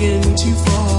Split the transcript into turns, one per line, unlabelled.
taken too far.